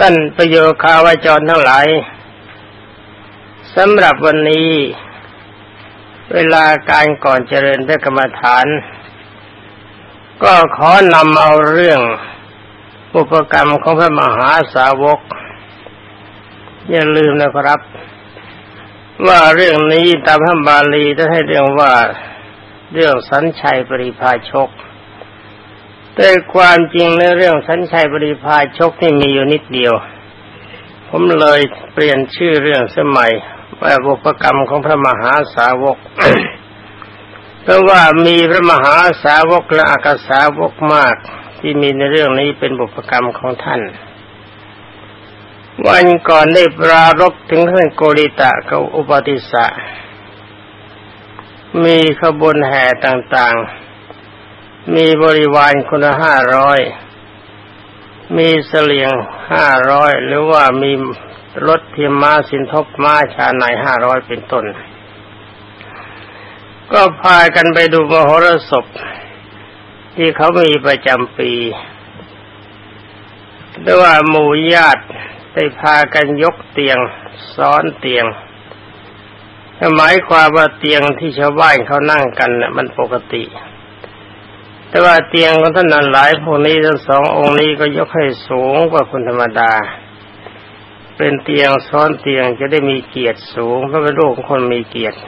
ท่านประโยคาวาจรทั้งหลายสำหรับวันนี้ เวลาการก่อนเจริญพระกรรมฐาน ก็ขอนำเอาเรื่องอุปกรรมของพระมหาสาวก อย่าลืมนะครับ ว่าเรื่องนี้ตามพระบาลีจะให้เรื่องว่าเรื่องสัญชัยปริพาชก แต่ความจริงในเรื่องสัญชัยบริพาชกที่มีอยู่นิดเดียว ผมเลยเปลี่ยนชื่อเรื่องสมัยว่าบุพกรรมของพระมหาสาวก เพราะว่ามีพระมหาสาวกและอากาสาวกมาก ที่มีในเรื่องนี้เป็นบุพกรรมของท่าน วันก่อนได้ปรารบถึงท่านโกริตะกับอุปติสะมีขบวนแห่ต่างๆ มีบริวารคนละห้าร้อยมีเสลียงห้าร้อยหรือว่ามีรถเทียมม้าสินทบม้าชาในห้าร้อยเป็นต้น ก็พากันไปดูมโหรสพที่เขามีประจำปีด้วยว่าหมู่ญาติได้พากันยกเตียง ซ้อนเตียงหมายความว่าเตียงที่ชาวบ้านเขานั่งกันเนี่ยมันปกติ แต่ว่าเตียงของท่านนั้นหลายพวกนี้ทั้งสององค์นี้ก็ยกให้สูงกว่าคนธรรมดา เป็นเตียงซ้อนเตียงจะได้มีเกียรติสูงเพราะเป็นโลกของคนมีเกียรติ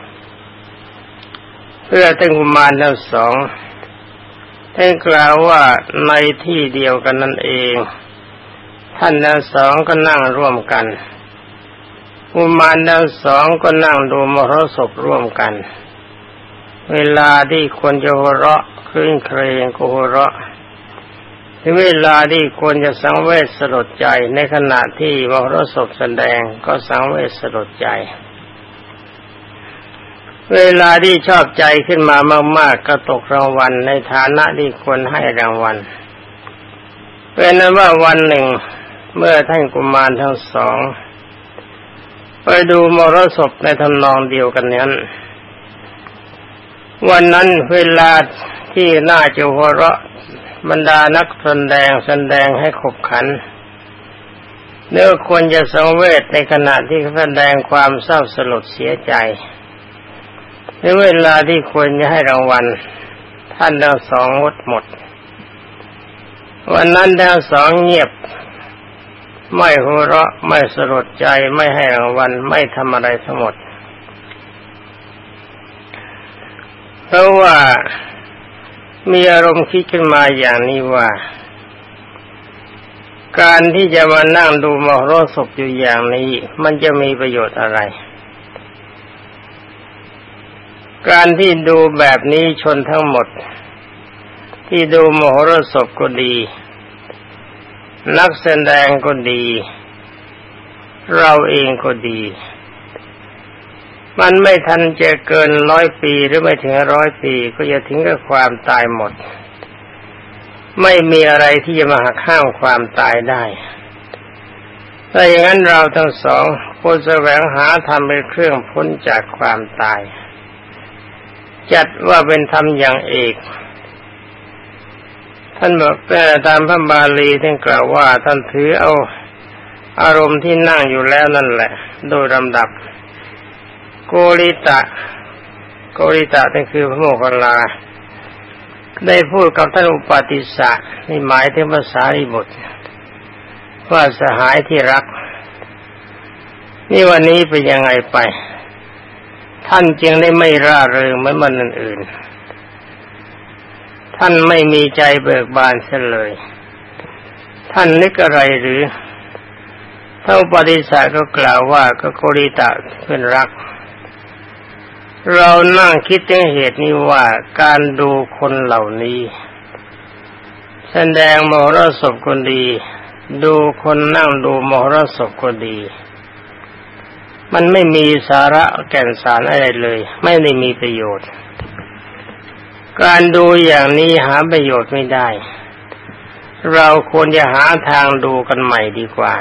เพื่อท่านกุมารทั้งสองท่านกล่าวว่าในที่เดียวกันนั่นเอง ท่านทั้งสองก็นั่งร่วมกันกุมารทั้งสองก็นั่งดูมรสพร่วมกัน เวลาที่คนจะหัวเราะ คืนเครงโกหระถึงเวลาที่ควรจะสังเวชสลดใจในขณะที่มรสพแสดงก็สังเวชสลดใจ เวลาที่ชอบใจขึ้นมามาก ๆ ก็ตกรางวัลในฐานะที่ควรให้รางวัลเป็นนั้นว่าวันหนึ่งเมื่อท่านกุมารทั้งสอง ไปดูมรสพในทำนองเดียวกันนั้น วันนั้นเวลา ที่น่าจะหัวเราะบรรดานักแสดงแสดงให้ขบขันเนื้อควรจะสังเวชในขณะที่แสดงความเศร้าสลดเสียใจในเวลาที่ควรจะให้รางวัล ท่านทั้งสองงดหมด วันนั้นทั้งสองเงียบ ไม่หัวเราะไม่สลดใจไม่ให้รางวัลไม่ทำอะไรทั้งหมดเพราะว่า มีอารมณ์คิดขึ้นมาอย่างนี้ว่า การที่จะมานั่งดูมโหรสพอยู่อย่างนี้ มันจะมีประโยชน์อะไร การที่ดูแบบนี้ชนทั้งหมด ที่ดูมโหรสพก็ดี นักแสดงก็ดี เราเองก็ดี มันไม่ทันจะเกินร้อยปีหรือไม่ถึงร้อยปีก็จะถึงกับความตายหมด ไม่มีอะไรที่จะมาหักห้ามความตายได้ถ้าอย่างนั้นเราทั้งสองควรแสวงหาทำเป็นเครื่องพ้นจากความตาย จัดว่าเป็นธรรมอย่างเอกท่านบอกแต่ตามพระบาลีท่านกล่าวว่าท่านถือเอาอารมณ์ที่นั่งอยู่แล้วนั่นแหละ โดยลำดับ โกริตะ โกริตะนั่นคือพระโมคคัลลา ได้พูดกับท่านอุปติสสะนี่หมายถึงภาษาริบุตรว่าสหายที่รัก นี่วันนี้เป็นยังไงไป ท่านจึงได้ไม่ร่าเริงเหมือนมันอื่น ท่านไม่มีใจเบิกบานเสียเลย ท่านนึกอะไรหรือท่านอุปติสสะก็กล่าวว่าก็โกริตะเป็นรัก เรานั่งคิดถึงเหตุนี้ว่าการดูคนเหล่านี้ แสดงมหรสพคนดี ดูคนนั่งดูมหรสพคนดี มันไม่มีสาระแก่นสารอะไรเลย ไม่ได้มีประโยชน์ การดูอย่างนี้หาประโยชน์ไม่ได้ เราควรจะหาทางดูกันใหม่ดีกว่า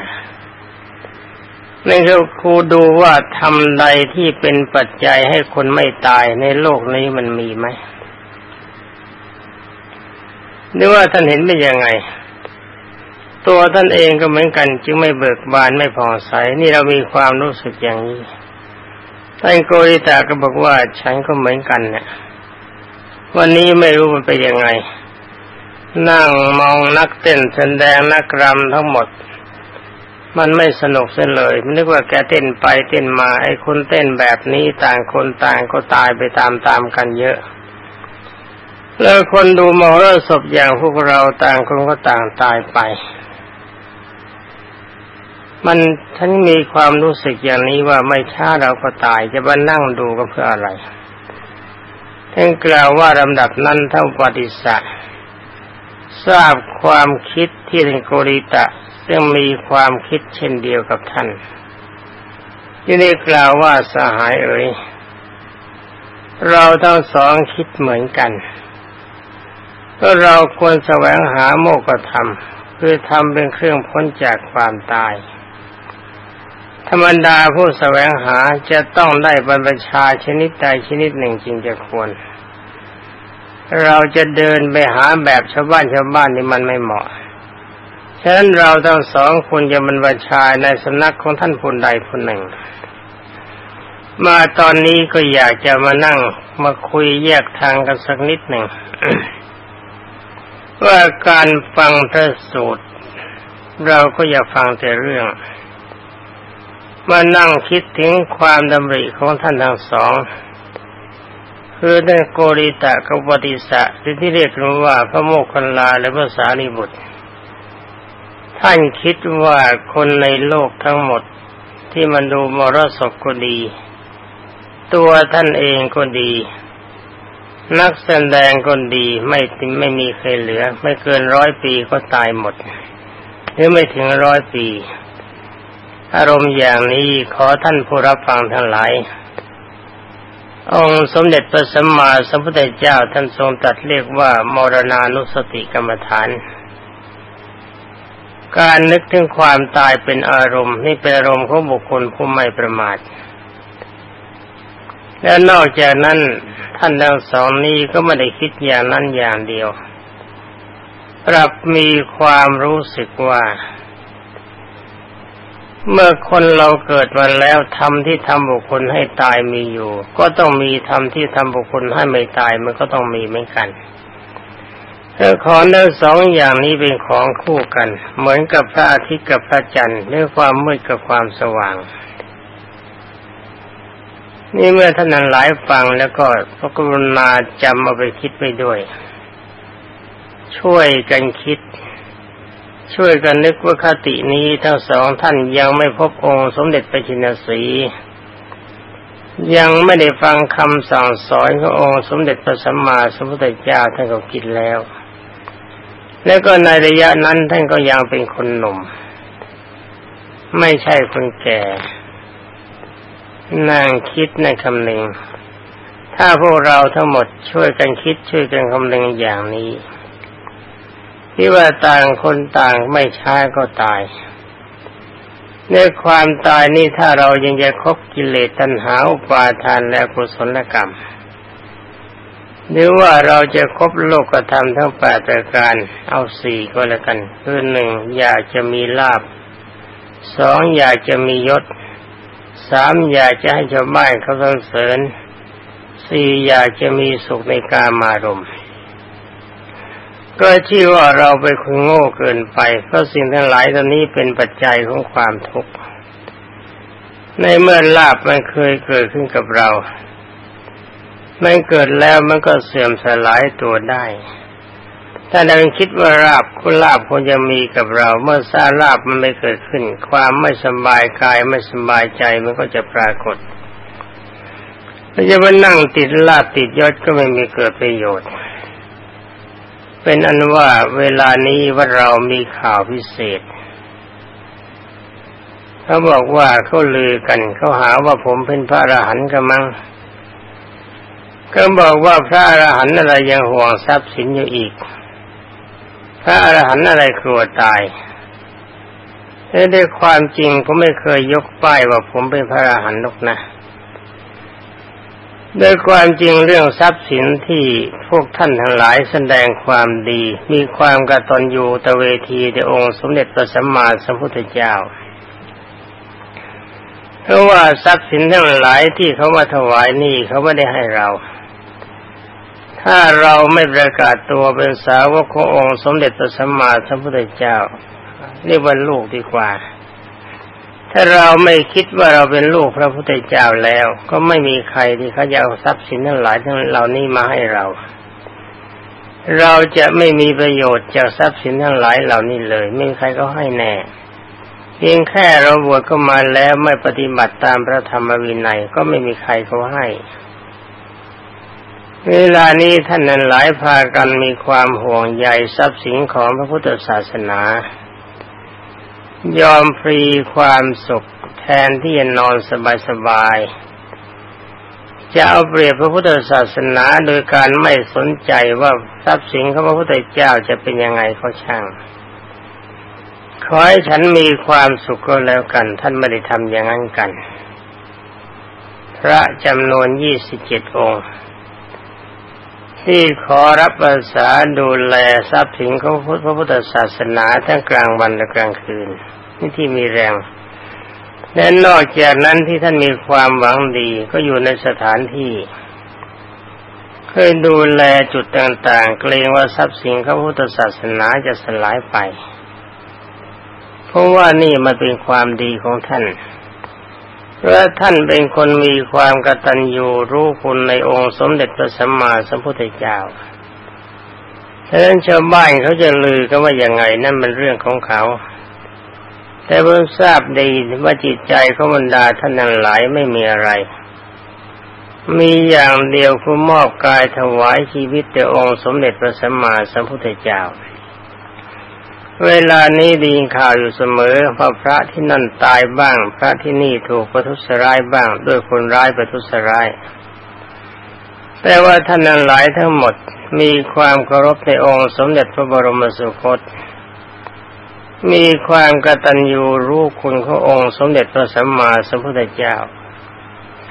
นั่นคือครูดูว่าทำใดที่เป็นปัจจัยให้คนไม่ตายในโลกนี้มันมีไหมหรือว่าท่านเห็นเป็นยังไง ตัวท่านเองก็เหมือนกันจึงไม่เบิกบานไม่ผ่องใส นี่เรามีความรู้สึกอย่างนี้ท่านโกริตาก็บอกว่าฉันก็เหมือนกันเนี่ยวันนี้ไม่รู้มันเป็นยังไง นั่งมองนักเต้นแสดงนักรำทั้งหมด มันไม่สนุกเสียเลย มันนึกว่าแกเต้นไปเต้นมาไอ้คนเต้นแบบนี้ต่างคนต่างก็ตายไปตามๆกันเยอะ แล้วคนดูมองรสพอย่างพวกเราต่างคนก็ต่างตายไป มันฉันมีความรู้สึกอย่างนี้ว่าไม่ช้าเราก็ตายจะมานั่งดูก็เพื่ออะไรท่านกล่าวว่าลำดับนั้นเท่าปฏิสัทราบความคิดที่ท่านโกริตะ ซึ่งมีความคิดเช่นเดียวกับท่านที่ได้กล่าวว่าสหายเอ๋ยเราทั้งสองคิดเหมือนกันก็เราควรแสวงหาโมกธรรมคือทำเป็นเครื่องพ้นจากความตาย ธรรมดาผู้แสวงหาจะต้องได้บรรพชาชนิดใดชนิดหนึ่งจริงจะควร เราจะเดินไปหาแบบชาวบ้านชาวบ้านนี่มันไม่เหมาะ ฉะนั้นเราทั้งสองคนจะบรรพชาในสำนักของท่านผู้ใดผู้หนึ่ง มาตอนนี้ก็อยากจะมานั่งมาคุยแยกทางกันสักนิดหนึ่งว่าการฟังพระสูตร เราก็อย่าฟังแต่เรื่องมานั่งคิดถึงความดำริของท่านทั้งสอง คือท่านโกริตะกับปฏิสะที่เรียกกันว่าพระโมคคัลลาและพระสารีบุตร ท่านคิดว่าคนในโลกทั้งหมดที่มันดูมรสพก็ดี ตัวท่านเองก็ดี นักแสดงคนดีไม่ไม่มีใครเหลือ ไม่เกินร้อยปีก็ตายหมด หรือไม่ถึงร้อยปี อารมณ์อย่างนี้ขอท่านผู้รับฟังทั้งหลาย องค์สมเด็จพระสัมมาสัมพุทธเจ้าท่านทรงตรัสเรียกว่ามรณานุสติกรรมฐาน การนึกถึงความตายเป็นอารมณ์นี่เป็นอารมณ์ของบุคคลผู้ไม่ประมาท และนอกจากนั้นท่านทั้งสองนี้ก็ไม่ได้คิดอย่างนั้นอย่างเดียว ปรับมีความรู้สึกว่า เมื่อคนเราเกิดมาแล้วทำที่ทำบุคคลให้ตายมีอยู่ ก็ต้องมีทำที่ทำบุคคลให้ไม่ตายมันก็ต้องมีเหมือนกันเของทั้งสองอย่างนี้เป็นของคู่กัน เหมือนกับพระอาทิตย์กับพระจันทร์หรือความมืดกับความสว่าง นี่เมื่อท่านนั้นหลายฟังแล้วก็พระกรุณาจำเอาไปคิดไปด้วย ช่วยกันคิด ช่วยกันนึกว่าคตินี้ทั้งสองท่านยังไม่พบองค์สมเด็จพระจินสียังไม่ได้ฟังคำสั่งสอนขององค์สมเด็จพระสัมมาสัมพุทธเจ้าท่านก็คิดแล้ว แล้วก็ในระยะนั้นท่านก็ยังเป็นคนหนุ่ม ไม่ใช่คนแก่นั่งคิดในคำหนึ่งถ้าพวกเราทั้งหมดช่วยกันคิดช่วยกันคำหนึ่งอย่างนี้ ที่ว่าต่างคนต่างไม่ช้าก็ตายในความตายนี้ถ้าเรายังจะคบกิเลสตัณหาอุปาทานและกุศลกรรม หรือว่าเราจะครบโลกธรรมทั้งแปดประการ เอาสี่ก็แล้วกัน คือหนึ่งอยากจะมีลาบสองอยากจะมียศสามอยากจะให้ชาวบ้านเขาสรรเสริญสี่อยากจะมีสุขในการมารมก็ชื่อว่าเราไปคนโง่เกินไป เพราะสิ่งทั้งหลายตอนนี้เป็นปัจจัยของความทุกข์ในเมื่อลาบมันเคยเกิดขึ้นกับเรา มันเกิดแล้วมันก็เสื่อมสลายตัวได้ ถ้าเราคิดว่าราบคุณลาบควรจะมีกับเรา เมื่อซาลาบมันไม่เกิดขึ้น ความไม่สบายกายไม่สบายใจมันก็จะปรากฏถ้าจะมานั่งติดลาบติดยศก็ไม่มีเกิดประโยชน์ เป็นอันว่าเวลานี้ว่าเรามีข่าวพิเศษเขาบอกว่าเขาลือกันเขาหาว่าผมเป็นพระอรหันต์กันมั้ง ก็บอกว่าพระอรหันต์อะไรยังห่วงทรัพย์สินอยู่อีก พระอรหันต์อะไรกลัวตายด้วยความจริงผมไม่เคยยกป้ายว่าผมเป็นพระอรหันต์นกนะโดยความจริงเรื่องทรัพย์สินที่พวกท่านทั้งหลายแสดงความดี มีความกตัญญูตเวทีในองค์สมเด็จพระสัมมาสัมพุทธเจ้า เพราะว่าทรัพย์สินทั้งหลายที่เขามาถวายนี่เขาไม่ได้ให้เรา ถ้าเราไม่ประกาศตัวเป็นสาวกขององค์สมเด็จพระสัมมาสัมพุทธเจ้าเรียกว่าลูกดีกว่า ถ้าเราไม่คิดว่าเราเป็นลูกพระพุทธเจ้าแล้ว ก็ไม่มีใครที่เขาจะเอาทรัพย์สินทั้งหลายทั้งเหล่านี้มาให้เรา เราจะไม่มีประโยชน์จากทรัพย์สินทั้งหลายเหล่านี้เลย ไม่มีใครก็ให้แน่เพียงแค่เราบวชก็มาแล้วไม่ปฏิบัติตามพระธรรมวินัยก็ไม่มีใครเขาให้ เวลานี้ท่านนั้นหลายพากันมีความห่วงใยทรัพย์สินของพระพุทธศาสนา ยอมฟรีความสุขแทนที่จะนอนสบายๆจะเอาเปรียบพระพุทธศาสนาโดยการไม่สนใจว่าทรัพย์สินของพระพุทธเจ้าจะเป็นยังไงเขาช่างขอให้ฉันมีความสุขก็แล้วกัน ท่านไม่ได้ทำอย่างนั้นกัน พระจำนวนยี่สิบเจ็ดองค์ ที่ขอรับอาสาดูแลทรัพย์สินของพระพุทธศาสนาทั้งกลางวันและกลางคืนนี่ที่มีแรงและนอกจากนั้นที่ท่านมีความหวังดีก็อยู่ในสถานที่เคยดูแลจุดต่างๆ เกรงว่าทรัพย์สินพระพุทธศาสนาจะสลายไป เพราะว่านี่มันเป็นความดีของท่าน เพราะท่านเป็นคนมีความกตัญญูรู้คุณในองค์สมเด็จพระสัมมาสัมพุทธเจ้าฉะนั้นชาวบ้านเขาจะลือกันว่าอย่างไงนั่นเป็นเรื่องของเขา แต่เพิ่งทราบดีว่าจิตใจของบรรดาท่านนั้นหลายไม่มีอะไร มีอย่างเดียวคือมอบกายถวายชีวิตแด่องค์สมเด็จพระสัมมาสัมพุทธเจ้า เวลานี้ดีข่าวอยู่เสมอว่าพระที่นั่นตายบ้าง พระที่นี่ถูกประทุษร้ายบ้าง ด้วยคนร้ายประทุษร้าย แต่ว่าท่านนั้นหลายทั้งหมดมีความเคารพในองค์สมเด็จพระบรมสุคต มีความกตัญญูรู้คุณขององค์สมเด็จพระสัมมาสัมพุทธเจ้า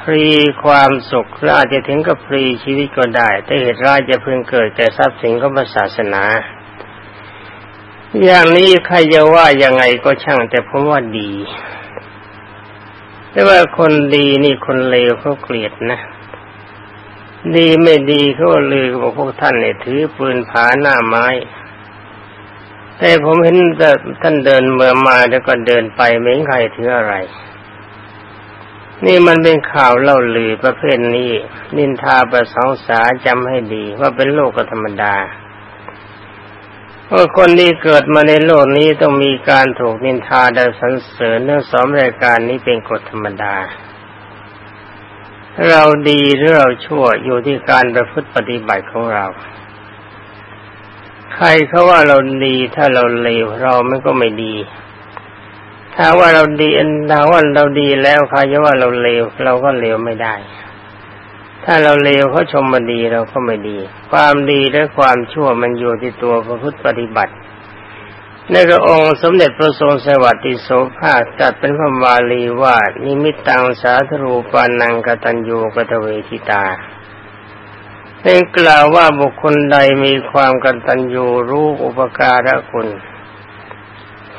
ฟรีความสุขและอาจจะถึงกับฟรีชีวิตก็ได้ แต่เหตุร้ายจะเพิ่งเกิดแต่ทรัพย์สินของศาสนา อย่างนี้ใครจะว่ายังไงก็ช่างแต่ผมว่าดี แต่ว่าคนดีนี่คนเลวเขาเกลียดนะ ดีไม่ดีเขาลือบอกพวกท่านเนี่ยถือปืนผาหน้าไม้ แต่ผมเห็นแต่ท่านเดินเมื่อมาแล้วก็เดินไปไม่เห็นใครถืออะไร นี่มันเป็นข่าวเล่าลือประเภทนี้ นินทาประสองสาจำให้ดีว่าเป็นโลกธรรมดา ว่าคนที่เกิดมาในโลกนี้ต้องมีการถูกนินทาและสรรเสริญเนื่องสองรายการนี้เป็นกฎธรรมดา เราดีหรือเราชั่วอยู่ที่การประพฤติปฏิบัติของเรา ใครเขาว่าเราดีถ้าเราเลวเรามันก็ไม่ดี ถ้าว่าเราดีถ้าว่าเราดีแล้วใครจะว่าเราเลวเราก็เลวไม่ได้ ถ้าเราเลวเขาชมมาดีเราก็ไม่ดี ความดีและความชั่วมันอยู่ที่ตัวพระพุทธปฏิบัติในพระองค์สมเด็จพระทรงสวัสดิโสภาจัดเป็นพระบาลีว่านิมิตตังสาธรูปานังกตัญญูกตเวทิตาเป็นกล่าวว่าบุคคลใดมีความกตัญญูรู้อุปการะคุณ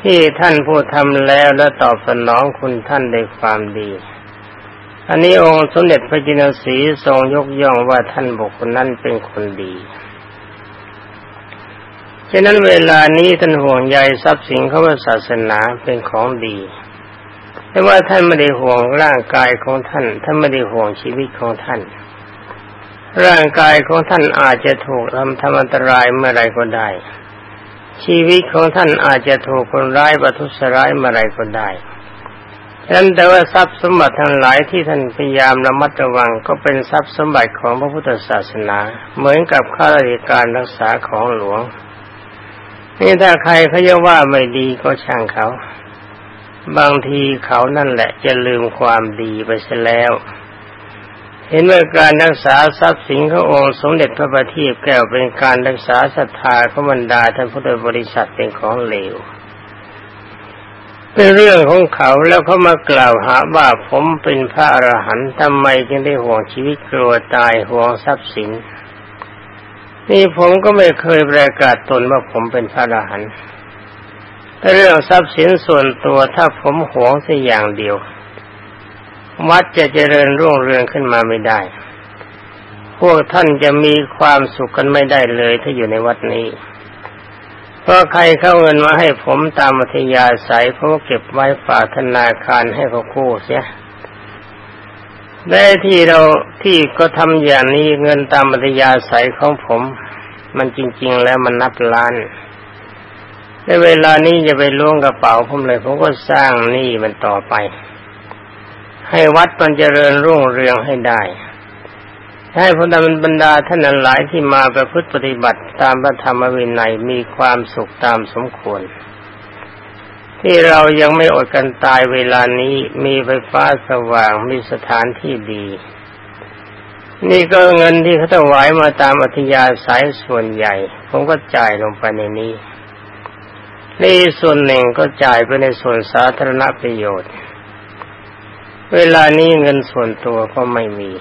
ที่ท่านผู้ทำแล้วและตอบสนองคุณท่านในความดี อันนี้องค์สมเด็จพระจินสีทรงยกย่องว่าท่านบุคคลนั้นเป็นคนดีฉะนั้นเวลานี้ท่านห่วงใยทรัพย์สินเขาว่าศาสนาเป็นของดี แต่ว่าท่านไม่ได้ห่วงร่างกายของท่าน ท่านไม่ได้ห่วงชีวิตของท่าน ร่างกายของท่านอาจจะถูกทำทำอันตรายเมื่อไรก็ได้ ชีวิตของท่านอาจจะถูกคนร้ายประทุษร้ายเมื่อไรก็ได้ นั้นแต่ว่าทรัพย์สมบัติทั้งหลายที่ท่านพยายามระมัดระวังก็เป็นทรัพย์สมบัติของพระพุทธศาสนา เหมือนกับข้าราชการรักษาของหลวง นี่ถ้าใครเขาจะว่าไม่ดีก็ช่างเขา บางทีเขานั่นแหละจะลืมความดีไปเสียแล้ว เห็นว่าการรักษาทรัพย์สินขององค์สมเด็จพระบัณฑิตแก้วเป็นการรักษาศรัทธาของบรรดาท่านพุทธบริษัทเป็นของเลว เป็นเรื่องของเขาแล้วเขามากล่าวหาว่าผมเป็นพระอรหันต์ทำไมจึงได้ห่วงชีวิตกลัวตายห่วงทรัพย์สิน นี่ผมก็ไม่เคยประกาศตนว่าผมเป็นพระอรหันต์เรื่องทรัพย์สินส่วนตัวถ้าผมห่วงสักอย่างเดียววัดจะเจริญรุ่งเรืองขึ้นมาไม่ได้ พวกท่านจะมีความสุขกันไม่ได้เลยถ้าอยู่ในวัดนี้ เพราะใครเข้าเงินมาให้ผมตามอัธยาศัยผมเก็บไว้ฝากธนาคารให้เขากู้เสียได้ที่เราที่ก็ทำอย่างนี้เงินตามอัธยาศัยของผม มันจริง ๆ แล้วมันนับล้านในเวลานี้จะไปล้วงกระเป๋าผมเลยผมก็สร้างหนี้มันต่อไป ให้วัดมันเจริญรุ่งเรืองให้ได้ ให้พระบรรดาท่านหลายที่มาประพฤติปฏิบัติตามพระธรรมวินัยมีความสุขตามสมควร ที่เรายังไม่อดกันตายเวลานี้มีไฟฟ้าสว่างมีสถานที่ดี นี่ก็เงินที่เขาถวายมาตามอัธยาศัยส่วนใหญ่ ผมก็จ่ายลงไปในนี้นี่ส่วนหนึ่งก็จ่ายไปในส่วนสาธารณประโยชน์ เวลานี้เงินส่วนตัวก็ไม่มี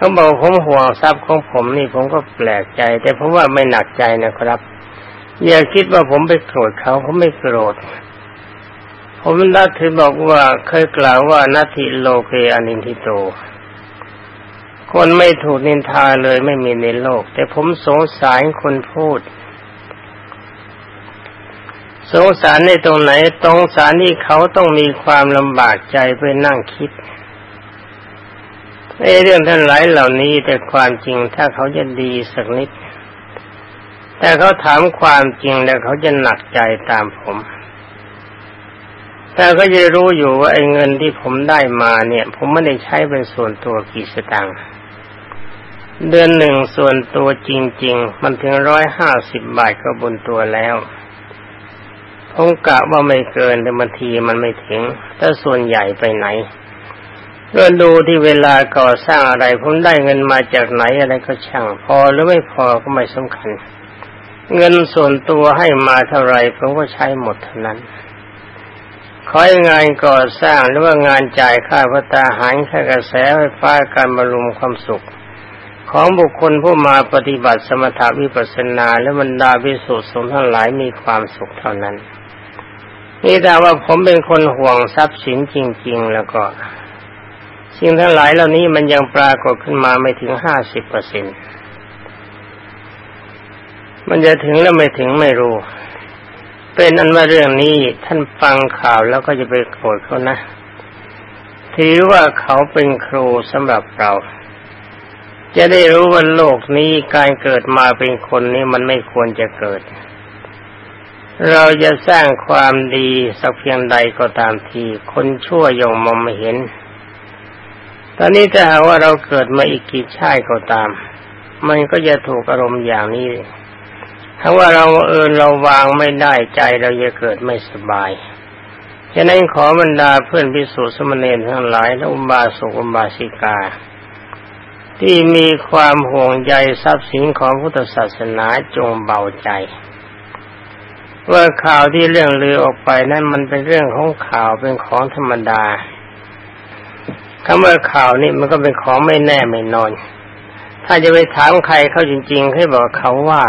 เขาบอกผมห่วงทรัพย์ของผมนี่ผมก็แปลกใจ แต่ผมว่าไม่หนักใจนะครับ อย่าคิดว่าผมไปโกรธเขาผมไม่โกรธผมนัดถือบอกว่าเคยกล่าวว่านาทิโลเกอนินทิโต คนไม่ถูกนินทาเลยไม่มีในโลก แต่ผมสงสารคนพูด สงสารในตรงไหนตรงสารที่เขาต้องมีความลำบากใจไปนั่งคิด ในเรื่องท่านหลายเหล่านี้แต่ความจริงถ้าเขาจะดีสักนิด แต่เขาถามความจริงแล้วเขาจะหนักใจตามผมแต่ก็จะรู้อยู่ว่าไอ้เงินที่ผมได้มาเนี่ย ผมไม่ได้ใช้เป็นส่วนตัวกี่สตางค์เดือนหนึ่งส่วนตัวจริง ๆ มันถึงร้อยห้าสิบบาทก็บนตัวแล้วผมกะว่าไม่เกินแต่บางทีมันไม่ถึงถ้าส่วนใหญ่ไปไหน ก็ดูที่เวลาก่อสร้างอะไรผมได้เงินมาจากไหนอะไรก็ช่าง พอหรือไม่พอก็ไม่สำคัญ เงินส่วนตัวให้มาเท่าไรผมก็ใช้หมดเท่านั้นขอให้งานก่อสร้างหรือว่างานจ่ายค่าพัตาหารค่ากระแสไฟฟ้าการบำรุงความสุข ของบุคคลผู้มาปฏิบัติสมถาวิปัสสนาและบรรดาวิสุทธิสมทั้งหลายมีความสุขเท่านั้น นี่แต่ว่าผมเป็นคนห่วงทรัพย์สินจริง ๆ แล้วก็ สิ่งทั้งหลายเหล่านี้มันยังปรากฏขึ้นมาไม่ถึงห้าสิบเปอร์เซ็นมันจะถึงแล้วไม่ถึงไม่รู้ เป็นอันว่าเรื่องนี้ท่านฟังข่าวแล้วก็จะไปโกรธเขานะถือว่าเขาเป็นครูสำหรับเรา จะได้รู้ว่าโลกนี้การเกิดมาเป็นคนนี้มันไม่ควรจะเกิด เราจะสร้างความดีสักเพียงใดก็ตามที คนชั่วยงมองไม่เห็น ตอนนี้ถ้าหากว่าเราเกิดมาอีกกี่ชาติก็ตาม มันก็จะถูกอารมณ์อย่างนี้ถ้าว่าเราเอินเราวางไม่ได้ใจเราจะเกิดไม่สบาย ฉะนั้นขอบรรดาเพื่อนพิสุสมณีทั้งหลายและอุบาสกอุบาสิกา ที่มีความห่วงใยทรัพย์สินของพุทธศาสนาจงเบาใจ ว่าข่าวที่เรื่องลือออกไปนั้นมันเป็นเรื่องของข่าวเป็นของธรรมดา คำว่าข่าวนี่มันก็เป็นของไม่แน่ไม่นอน ถ้าจะไปถามใครเขาจริงๆให้บอกเขาว่า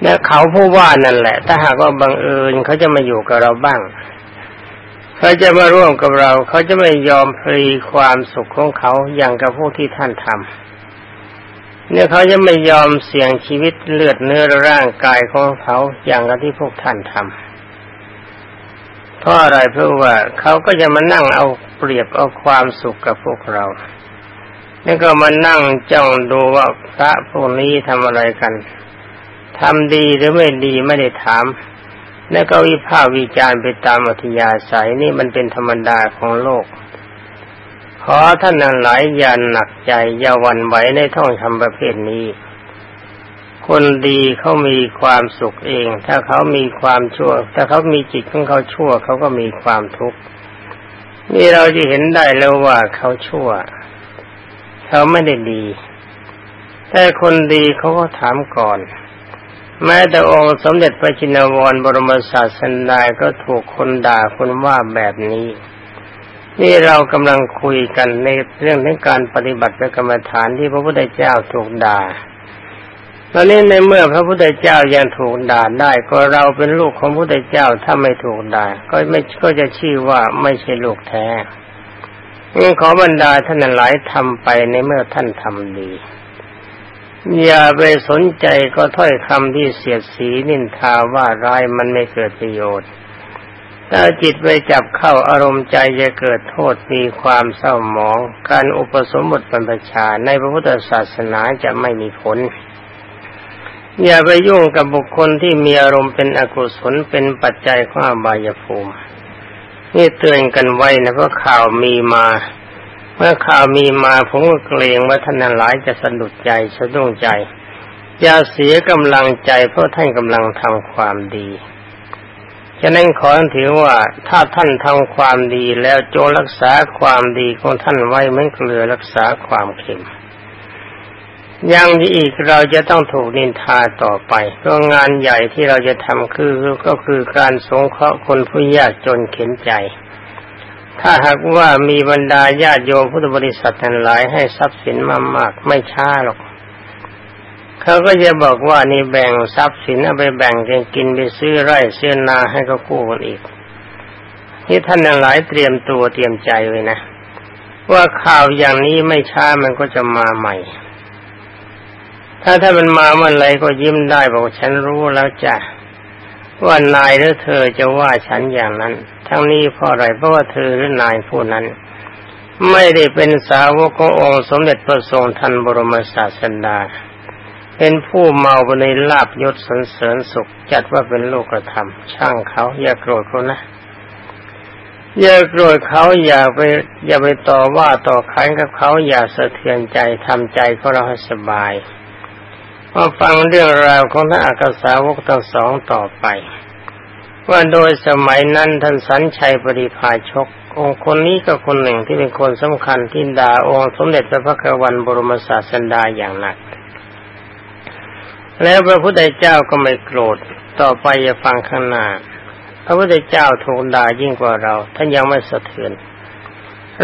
เนี่ยเขาผู้ว่านั่นแหละ ถ้าหากว่าบังเอิญเขาจะมาอยู่กับเราบ้างเขาจะมาร่วมกับเรา เขาจะไม่ยอมพลีความสุขของเขาอย่างกับพวกที่ท่านทำเนี่ยเขาจะไม่ยอมเสี่ยงชีวิตเลือดเนื้อร่างกายของเขาอย่างกับที่พวกท่านทำเพราะอะไรเพราะว่าเขาก็จะมานั่งเอา ปรียบเอาความสุขกับพวกเราแล้วก็มานั่งจ้องดูว่าพระพวกนี้ทำอะไรกันทำดีหรือไม่ดีไม่ได้ถาม แล้วก็วิพากษ์วิจารณ์ไปตามอัธยาศัยนี่มันเป็นธรรมดาของโลก ขอท่านนั้นหลายอย่าหนักใจอย่าวันไหวในท่องทำประเภทนี้ คนดีเขามีความสุขเอง ถ้าเขามีความชั่ว ถ้าเขามีจิตของเขาชั่วเขาก็มีความทุกข์ นี่เราจะเห็นได้แล้วว่าเขาชั่ว เขาไม่ได้ดี แต่คนดีเขาก็ถามก่อน แม้แต่องค์สมเด็จพระจินวรบรมศาสดาก็ถูกคนด่าคนว่าแบบนี้ นี่เรากำลังคุยกันในเรื่องของการปฏิบัติกรรมฐานที่พระพุทธเจ้าถูกด่า ตอนนี้ในเมื่อพระพุทธเจ้ายังถูกด่าได้ ก็เราเป็นลูกของพระพุทธเจ้าถ้าไม่ถูกด่าก็ไม่ก็จะชื่อว่าไม่ใช่ลูกแท้นี่ขอบรรดาท่านหลายทำไปในเมื่อท่านทำดี อย่าไปสนใจก็ถ้อยคำที่เสียดสีนินทาว่าร้ายมันไม่เกิดประโยชน์ ถ้าจิตไปจับเข้าอารมณ์ใจจะเกิดโทษมีความเศร้าหมอง การอุปสมบทบรรพชาในพระพุทธศาสนาจะไม่มีผล อย่าไปยุ่งกับบุคคลที่มีอารมณ์เป็นอกุศลเป็นปัจจัยของอบายภูมินี่เตือนกันไว้นะเพราะข่าวมีมา เมื่อข่าวมีมาผมก็เกรงว่าท่านหลายจะสะดุดใจสะดุ้งใจอย่าเสียกำลังใจเพราะท่านกำลังทำความดีฉะนั้นขอถือว่าถ้าท่านทำความดีแล้วจงรักษาความดีของท่านไว้เหมือนเกลือรักษาความเค็ม ยังอีกเราจะต้องถูกนินทาต่อไปเพราะงานใหญ่ที่เราจะทำคือก็คือการสงเคราะห์คนผู้ยากจนเข็นใจ ถ้าหากว่ามีบรรดาญาติโยมพุทธบริษัททั้งหลายให้ทรัพย์สินมามากไม่ช้าหรอกเขาก็จะบอกว่านี่แบ่งทรัพย์สินเอาไปแบ่งกันกินไปซื้อไร่ซื้อนาให้เขากู้กันอีกนี่ท่านทั้งหลายเตรียมตัวเตรียมใจไว้นะ ว่าข่าวอย่างนี้ไม่ช้ามันก็จะมาใหม่ ถ้าถ้ามันมาเมื่อไรก็ยิ้มได้บอกฉันรู้แล้วจ้ะว่านายหรือเธอจะว่าฉันอย่างนั้น ทั้งนี้เพราะอะไรเพราะว่าเธอหรือนายผู้นั้น ไม่ได้เป็นสาวกขององค์สมเด็จพระทรงทันบรมศาสดาเป็นผู้เมาไปในลาบยศสันเสริญสุข จัดว่าเป็นโลกธรรม ช่างเขา อย่าโกรธเขานะอย่าโกรธเขาอย่าไป อย่าไปต่อว่าต่อขันกับเขาอย่าสะเทือนใจทำใจเของเราให้สบาย มาฟังเรื่องราวของท่านอักษาวกทั้งสองต่อไป ว่าโดยสมัยนั้นท่านสันชัยปริพาชก องค์คนนี้ก็คนหนึ่งที่เป็นคนสำคัญที่ด่าองค์สมเด็จพระพักวันบรมศาสดาอย่างหนัก แล้วพระพุทธเจ้าก็ไม่โกรธต่อไปอย่าฟังข้างหน้าพระพุทธเจ้าถูกด่ายิ่งกว่าเรา ท่านยังไม่สะเทือน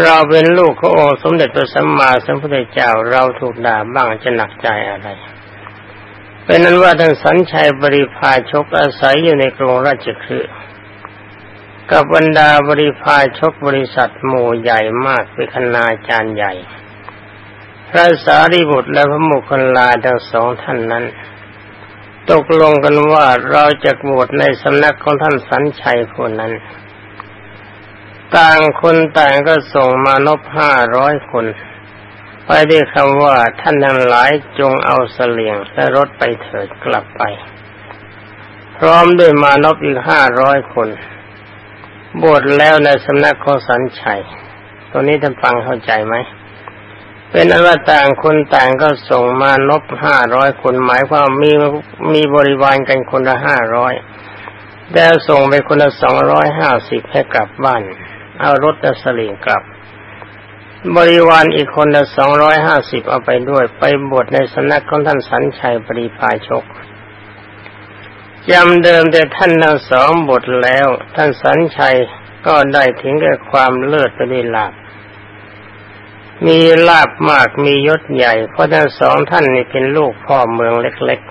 เราเป็นลูกขององค์สมเด็จพระสัมมาสัมพุทธเจ้าเราถูกด่าบ้างจะหนักใจอะไร เป็นนั้นว่าท่านสัญชัยบริพาชกอาศัยอยู่ในกรุงราชคฤห์กับบรรดาบริพาชกบริษัทหมู่ใหญ่มากเป็นคณาจารย์ใหญ่ พระสารีบุตรและพระมุคลาทั้งสองท่านนั้น ตกลงกันว่าเราจะบวชในสำนักของท่านสัญชัยคนนั้น ต่างคนต่างก็ส่งมานบห้าร้อยคน ไปด้วยคำว่าท่านทั้งหลายจงเอาเสลียงและรถไปเถิดกลับไป พร้อมด้วยมานพอีกห้าร้อยคนบวชแล้วในสำนักของสันชัยตัวนี้ท่านฟังเข้าใจไหม เป็นอวต่างคนต่างก็ส่งมานพห้าร้อยคนหมายความมีมีบริวารกันคนละห้าร้อยแต่ส่งไปคนละสองร้อยห้าสิบให้กลับบ้าน เอารถและสลีงกลับ บริวารอีกคนละสองร้อยห้าสิบเอาไปด้วย ไปบวชในสำนักของท่านสันชัยปริพาชกจำเดิมแต่ท่านทั้งสองบทแล้ว ท่านสันชัยก็ได้ถึงแก่ความเลิศไปด้วยลาบมีลาบมากมียศใหญ่ เพราะทั้งสองท่านนี่เป็นลูกพ่อเมืองเล็ก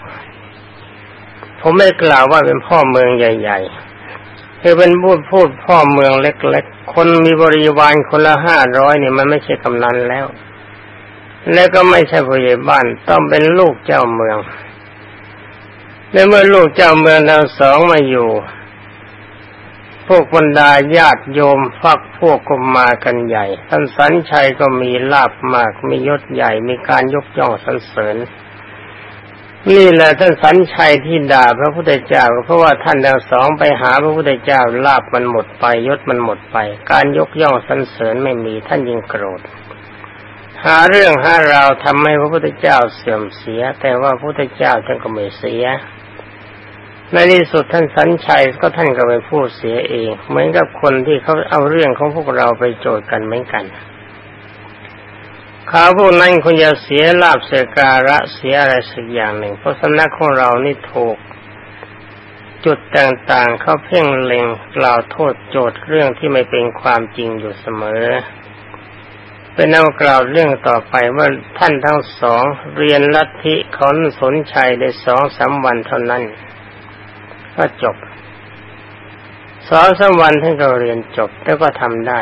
ๆ ผมไม่กล่าวว่าเป็นพ่อเมืองใหญ่ๆ คือเป็นพูดพูดพ่อเมืองเล็กๆ คนมีบริวารคนละห้าร้อยเนี่ยมันไม่ใช่กำนันแล้ว แล้วก็ไม่ใช่ผู้ใหญ่บ้านต้องเป็นลูกเจ้าเมืองในเมื่อลูกเจ้าเมืองทั้งสองมาอยู่ พวกบรรดาญาติโยมฟักพวกก็มากันใหญ่ ท่านสันชัยก็มีลาบมาก มียศใหญ่ มีการยกย่องสรรเสริญ นี่แหละท่านสันชัยที่ด่าพระพุทธเจ้าเพราะว่าท่านทั้งสองไปหาพระพุทธเจ้าลาบมันหมดไปยศมันหมดไป การยกย่องสรรเสริญไม่มีท่านยิ่งโกรธ หาเรื่องหาราวทำให้พระพุทธเจ้าเสื่อมเสีย แต่ว่าพระพุทธเจ้าท่านก็ไม่เสียในที่สุดท่านสันชัยก็ท่านก็ไปพูดเสียเอง เหมือนกับคนที่เขาเอาเรื่องของพวกเราไปโจทย์กันเหมือนกัน ขาพวกนั้นคงจะเสียลาบเสียการะเสียอะไรสักอย่างหนึ่ง เพราะสำนักของเรานี่ถูก จุดต่างๆเขาเพ่งเล็งกล่าวโทษโจทย์เรื่องที่ไม่เป็นความจริงอยู่เสมอ เป็นเอากล่าวเรื่องต่อไปว่าท่านทั้งสองเรียนลัทธิของสนชัยได้สองสามวันเท่านั้น ก็จบสองสามวันท่านก็เรียนจบแล้วก็ทำได้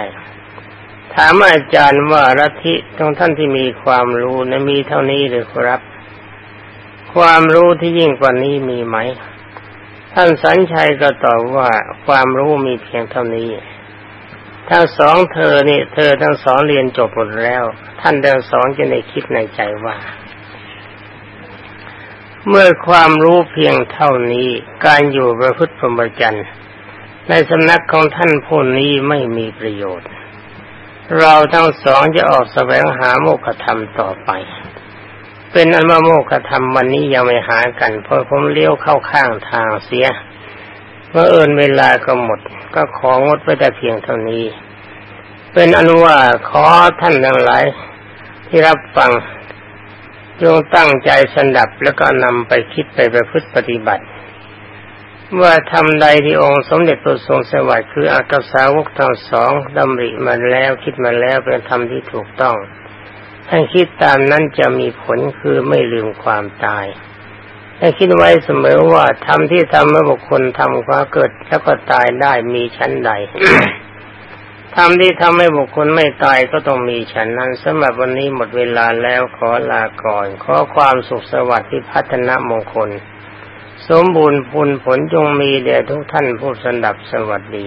ถามอาจารย์ว่าลัทธิของท่านที่มีความรู้นะมีเท่านี้หรือครับ ความรู้ที่ยิ่งกว่านี้มีไหม ท่านสัญชัยก็ตอบว่าความรู้มีเพียงเท่านี้ทั้งสองเธอนี่เธอทั้งสองเรียนจบหมดแล้ว ท่านทั้งสองจะได้คิดในใจว่า เมื่อความรู้เพียงเท่านี้การอยู่ประพฤติพรหมจรรย์ในสำนักของท่านผู้นี้ไม่มีประโยชน์ เราทั้งสองจะออกแสวงหาโมกขธรรมต่อไป เป็นอันว่าโมกขธรรมวันนี้ยังไม่หากัน เพราะผมเลี้ยวเข้าข้างทางเสียเมื่อเอินเวลาก็หมด ก็ของดไปแต่เพียงเท่านี้ เป็นอนุว่าขอท่านทั้งหลาย ที่รับฟังจงตั้งใจสนับแล้วก็นำไปคิดไปประพฤติปฏิบัติ ว่าทำใดที่องค์สมเด็จพระทรงสวัสดิ์คืออากาสาวกทั้งสองดำริมาแล้วคิดมาแล้วเป็นธรรมที่ถูกต้องท่านคิดตามนั้นจะมีผลคือไม่ลืมความตายท่านคิดไว้เสมอว่าทำที่ทำให้บุคคลทำความเกิดแล้วก็ตายได้มีชั้นใดทำที่ทำให้บุคคลไม่ตายก็ต้องมีฉันนั้นสำหรับวันนี้หมดเวลาแล้วขอลาก่อน ขอความสุขสวัสดิ์ที่พัฒนามงคล สมบูรณ์ผลผลจงมีแด่ทุกท่านผู้สนับสวัสดี